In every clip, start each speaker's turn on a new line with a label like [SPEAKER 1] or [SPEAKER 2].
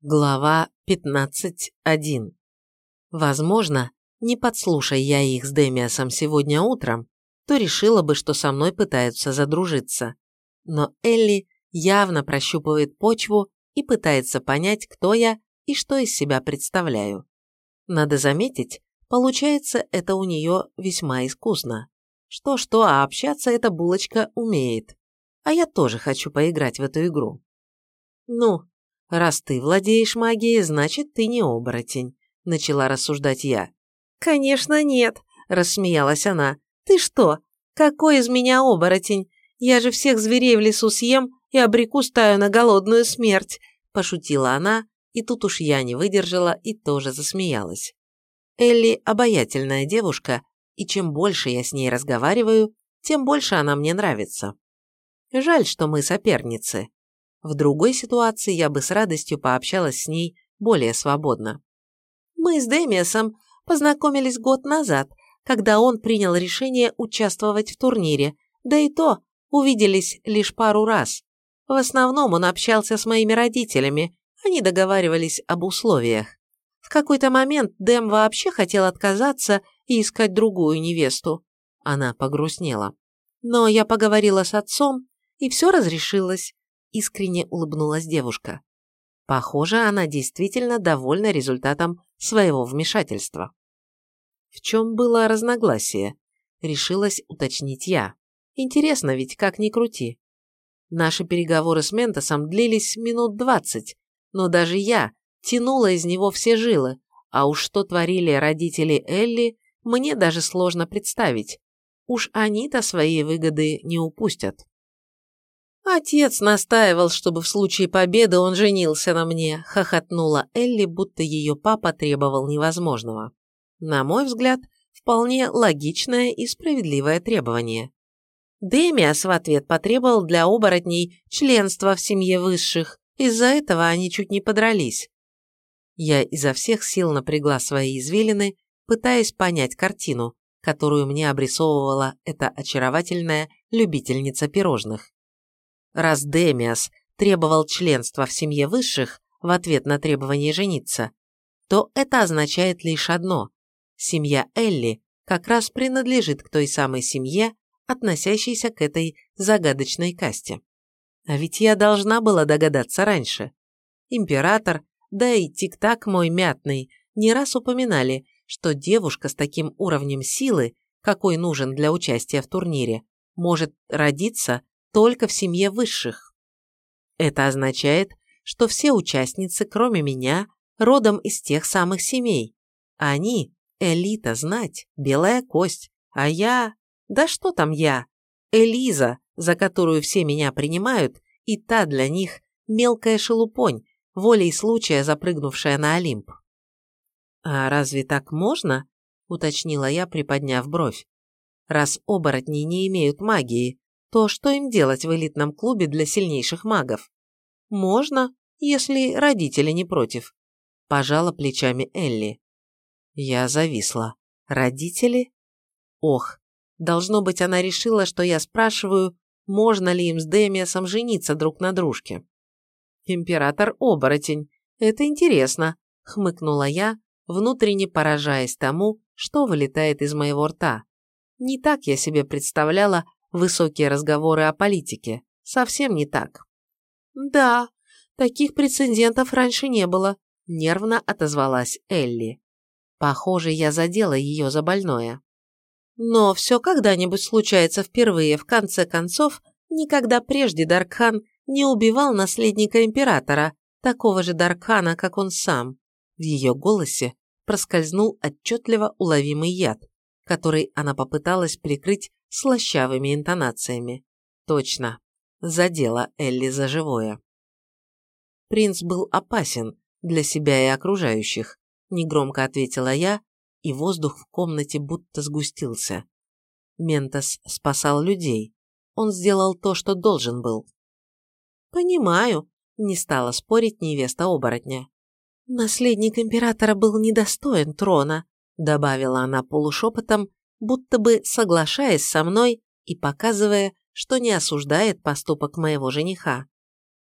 [SPEAKER 1] Глава 15.1 Возможно, не подслушай я их с Демиасом сегодня утром, то решила бы, что со мной пытаются задружиться. Но Элли явно прощупывает почву и пытается понять, кто я и что из себя представляю. Надо заметить, получается это у нее весьма искусно. Что-что, а общаться эта булочка умеет. А я тоже хочу поиграть в эту игру. Ну, «Раз ты владеешь магией, значит, ты не оборотень», – начала рассуждать я. «Конечно нет», – рассмеялась она. «Ты что? Какой из меня оборотень? Я же всех зверей в лесу съем и обреку стаю на голодную смерть», – пошутила она, и тут уж я не выдержала и тоже засмеялась. Элли – обаятельная девушка, и чем больше я с ней разговариваю, тем больше она мне нравится. Жаль, что мы соперницы. В другой ситуации я бы с радостью пообщалась с ней более свободно. Мы с Демиасом познакомились год назад, когда он принял решение участвовать в турнире, да и то увиделись лишь пару раз. В основном он общался с моими родителями, они договаривались об условиях. В какой-то момент Дэм вообще хотел отказаться и искать другую невесту. Она погрустнела. Но я поговорила с отцом, и все разрешилось искренне улыбнулась девушка. Похоже, она действительно довольна результатом своего вмешательства. В чем было разногласие? Решилась уточнить я. Интересно ведь, как ни крути. Наши переговоры с Ментосом длились минут двадцать, но даже я тянула из него все жилы, а уж что творили родители Элли, мне даже сложно представить. Уж они-то свои выгоды не упустят. «Отец настаивал, чтобы в случае победы он женился на мне», – хохотнула Элли, будто ее папа требовал невозможного. На мой взгляд, вполне логичное и справедливое требование. Демиас в ответ потребовал для оборотней членства в семье высших, из-за этого они чуть не подрались. Я изо всех сил напрягла свои извилины, пытаясь понять картину, которую мне обрисовывала эта очаровательная любительница пирожных. Раз Демиас требовал членства в семье высших в ответ на требование жениться, то это означает лишь одно – семья Элли как раз принадлежит к той самой семье, относящейся к этой загадочной касте. А ведь я должна была догадаться раньше. Император, да и тик-так мой мятный, не раз упоминали, что девушка с таким уровнем силы, какой нужен для участия в турнире, может родиться только в семье высших. Это означает, что все участницы, кроме меня, родом из тех самых семей. Они – элита знать, белая кость, а я… Да что там я? Элиза, за которую все меня принимают, и та для них мелкая шелупонь, волей случая запрыгнувшая на Олимп. «А разве так можно?» – уточнила я, приподняв бровь. «Раз оборотни не имеют магии, то что им делать в элитном клубе для сильнейших магов? Можно, если родители не против. Пожала плечами Элли. Я зависла. Родители? Ох, должно быть, она решила, что я спрашиваю, можно ли им с Демиасом жениться друг на дружке. Император-оборотень. Это интересно, хмыкнула я, внутренне поражаясь тому, что вылетает из моего рта. Не так я себе представляла высокие разговоры о политике. Совсем не так. «Да, таких прецедентов раньше не было», – нервно отозвалась Элли. Похоже, я задела ее за больное. Но все когда-нибудь случается впервые, в конце концов, никогда прежде Даркхан не убивал наследника императора, такого же Даркхана, как он сам. В ее голосе проскользнул отчетливо уловимый яд, который она попыталась прикрыть слащавыми интонациями. Точно, задела Элли за живое. Принц был опасен для себя и окружающих, негромко ответила я, и воздух в комнате будто сгустился. Ментос спасал людей. Он сделал то, что должен был. «Понимаю», – не стала спорить невеста оборотня. «Наследник императора был недостоин трона», – добавила она полушепотом, будто бы соглашаясь со мной и показывая, что не осуждает поступок моего жениха.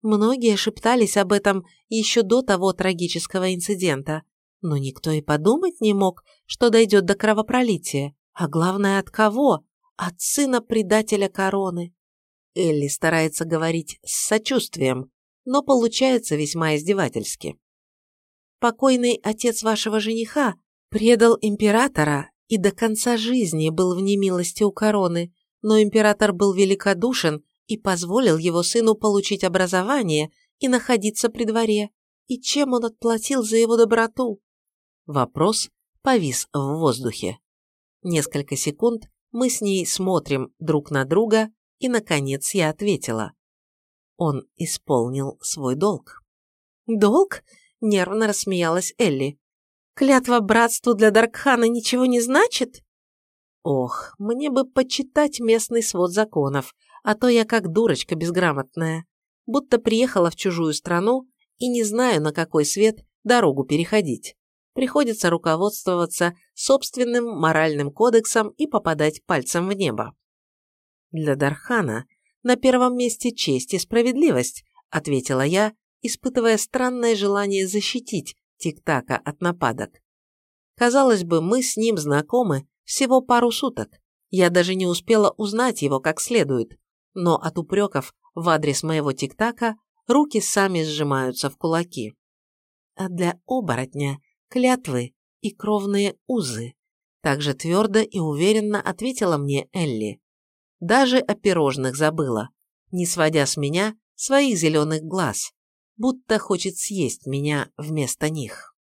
[SPEAKER 1] Многие шептались об этом еще до того трагического инцидента, но никто и подумать не мог, что дойдет до кровопролития. А главное, от кого? От сына предателя короны. Элли старается говорить с сочувствием, но получается весьма издевательски. Покойный отец вашего жениха предал императора и до конца жизни был в немилости у короны, но император был великодушен и позволил его сыну получить образование и находиться при дворе. И чем он отплатил за его доброту? Вопрос повис в воздухе. Несколько секунд мы с ней смотрим друг на друга, и, наконец, я ответила. Он исполнил свой долг. «Долг?» – нервно рассмеялась Элли. «Клятва братству для Даркхана ничего не значит?» «Ох, мне бы почитать местный свод законов, а то я как дурочка безграмотная, будто приехала в чужую страну и не знаю, на какой свет дорогу переходить. Приходится руководствоваться собственным моральным кодексом и попадать пальцем в небо. Для Дархана на первом месте честь и справедливость, ответила я, испытывая странное желание защитить Тиктака от нападок. Казалось бы, мы с ним знакомы всего пару суток. Я даже не успела узнать его как следует, но от упреков в адрес моего Тиктака руки сами сжимаются в кулаки. А для оборотня клятвы и кровные узы, также твердо и уверенно ответила мне Элли. Даже о пирожных забыла, не сводя с меня своих зеленых глаз, будто хочет съесть меня вместо них.